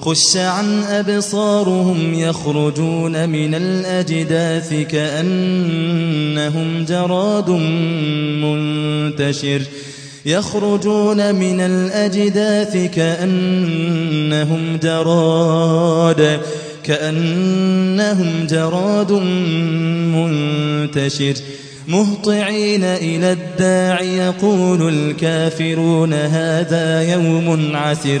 خش عن أبصارهم يخرجون من الأجداث كأنهم جراد منتشر. يخرجون من الأجداث كأنهم جراد كأنهم جراد منتشر. مهطعين إلى الداع يقول الكافرون هذا يوم عسر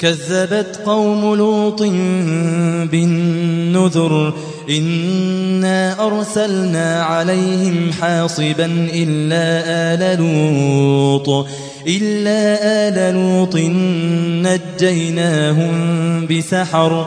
كذبت قوم لوط بالنذر إنا أرسلنا عليهم حاصبا إلا آل لوط إلا آل لوط نجيناهم بسحر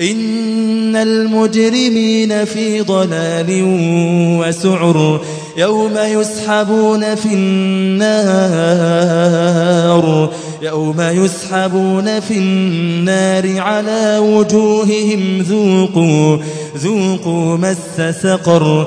إن المجرمين في ضلال وسعر يوم يسحبون في النار يوم يسحبون في النار على وجوههم ذوقوا ذوقوا مس سقر.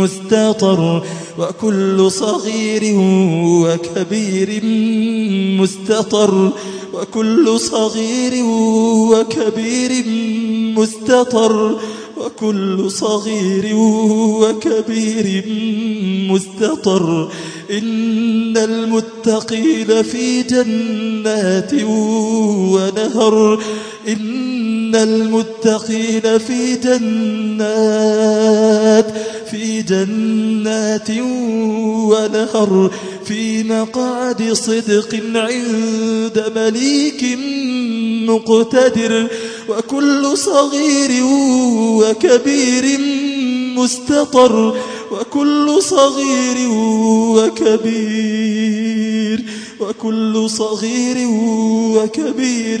مستطر وكل صغير وكبير مستطر وكل صغير وكبير مستطر وكل صغير وكبير مستطر إن المتقين في جنات ونهر إن المتقين في جنات في جنات ونهر في مقعد صدق عند مليك مقتدر وكل صغير وكبير مستطر وكل صغير وكبير وكل صغير وكبير